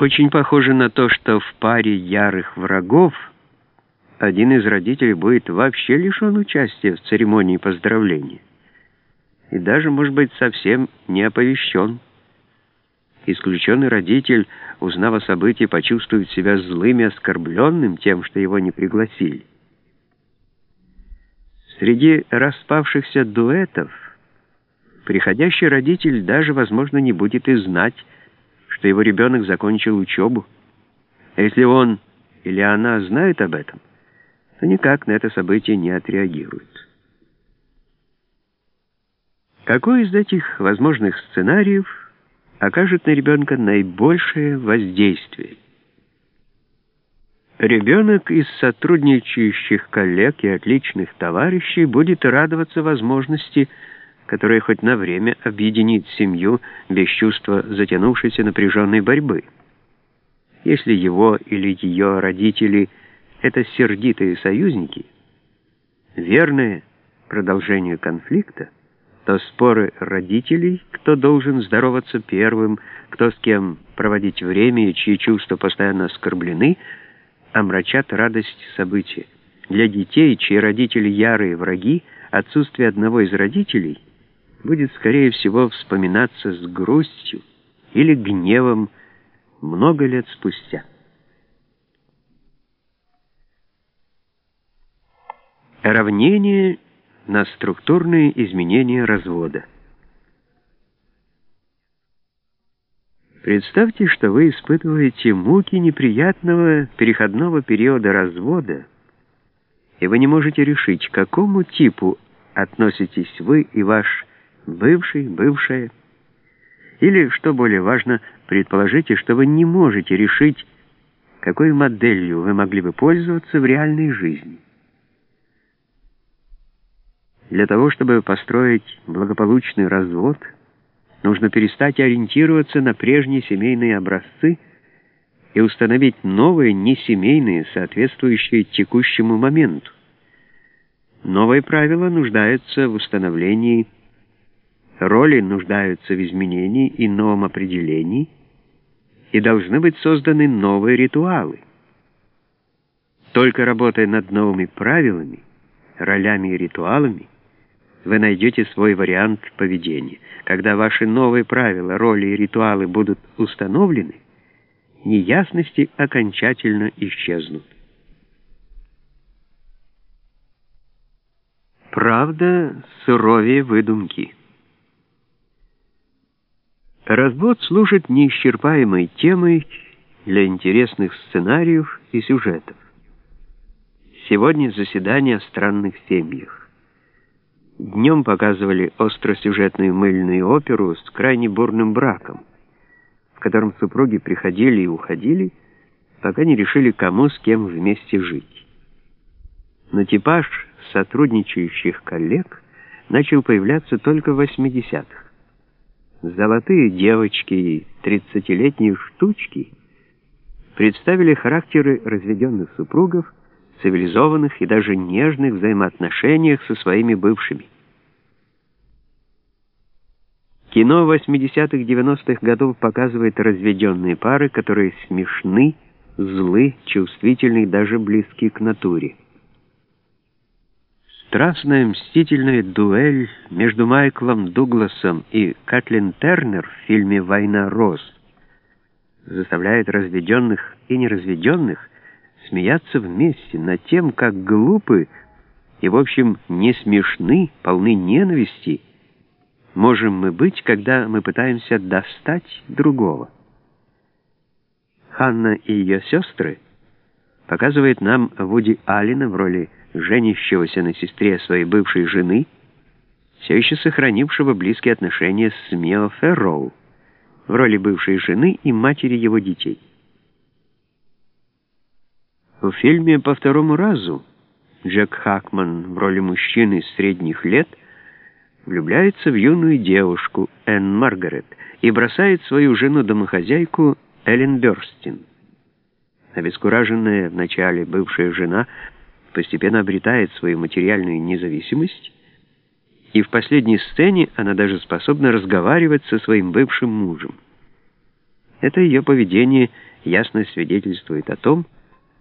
Очень похоже на то, что в паре ярых врагов один из родителей будет вообще лишен участия в церемонии поздравления и даже, может быть, совсем не оповещен. Исключенный родитель, узнав о событии, почувствует себя злым и оскорбленным тем, что его не пригласили. Среди распавшихся дуэтов приходящий родитель даже, возможно, не будет и знать, что его ребенок закончил учебу. А если он или она знает об этом, то никак на это событие не отреагирует. Какой из этих возможных сценариев окажет на ребенка наибольшее воздействие? Ребенок из сотрудничающих коллег и отличных товарищей будет радоваться возможности, которая хоть на время объединит семью без чувства затянувшейся напряженной борьбы. Если его или ее родители — это сердитые союзники, верное продолжению конфликта — то споры родителей, кто должен здороваться первым, кто с кем проводить время и чьи чувства постоянно оскорблены, омрачат радость события. Для детей, чьи родители ярые враги, отсутствие одного из родителей будет, скорее всего, вспоминаться с грустью или гневом много лет спустя. Равнение – на структурные изменения развода. Представьте, что вы испытываете муки неприятного переходного периода развода, и вы не можете решить, к какому типу относитесь вы и ваш бывший, бывшая. Или, что более важно, предположите, что вы не можете решить, какой моделью вы могли бы пользоваться в реальной жизни. Для того, чтобы построить благополучный развод, нужно перестать ориентироваться на прежние семейные образцы и установить новые несемейные, соответствующие текущему моменту. Новые правила нуждаются в установлении, роли нуждаются в изменении и новом определении, и должны быть созданы новые ритуалы. Только работая над новыми правилами, ролями и ритуалами, вы найдете свой вариант поведения. Когда ваши новые правила, роли и ритуалы будут установлены, неясности окончательно исчезнут. Правда суровее выдумки. Развод служит неисчерпаемой темой для интересных сценариев и сюжетов. Сегодня заседание о странных семьях. Днем показывали остросюжетную мыльную оперу с крайне бурным браком, в котором супруги приходили и уходили, пока не решили, кому с кем вместе жить. Но типаж сотрудничающих коллег начал появляться только в 80-х. Золотые девочки и тридцатилетние штучки представили характеры разведенных супругов, цивилизованных и даже нежных взаимоотношениях со своими бывшими. Кино 80-х-90-х годов показывает разведенные пары, которые смешны, злы, чувствительны и даже близки к натуре. Страстная мстительная дуэль между Майклом Дугласом и Кэтлин Тернер в фильме «Война роз» заставляет разведенных и неразведенных смеяться вместе над тем, как глупы и, в общем, не смешны, полны ненависти, можем мы быть, когда мы пытаемся достать другого. Ханна и ее сестры показывает нам Вуди Аллена в роли женящегося на сестре своей бывшей жены, все еще сохранившего близкие отношения с Мео Ферроу в роли бывшей жены и матери его детей. В фильме «По второму разу» Джек Хакман в роли мужчины средних лет влюбляется в юную девушку Энн Маргарет и бросает свою жену-домохозяйку Эллен Бёрстин. Обескураженная вначале бывшая жена постепенно обретает свою материальную независимость, и в последней сцене она даже способна разговаривать со своим бывшим мужем. Это ее поведение ясно свидетельствует о том,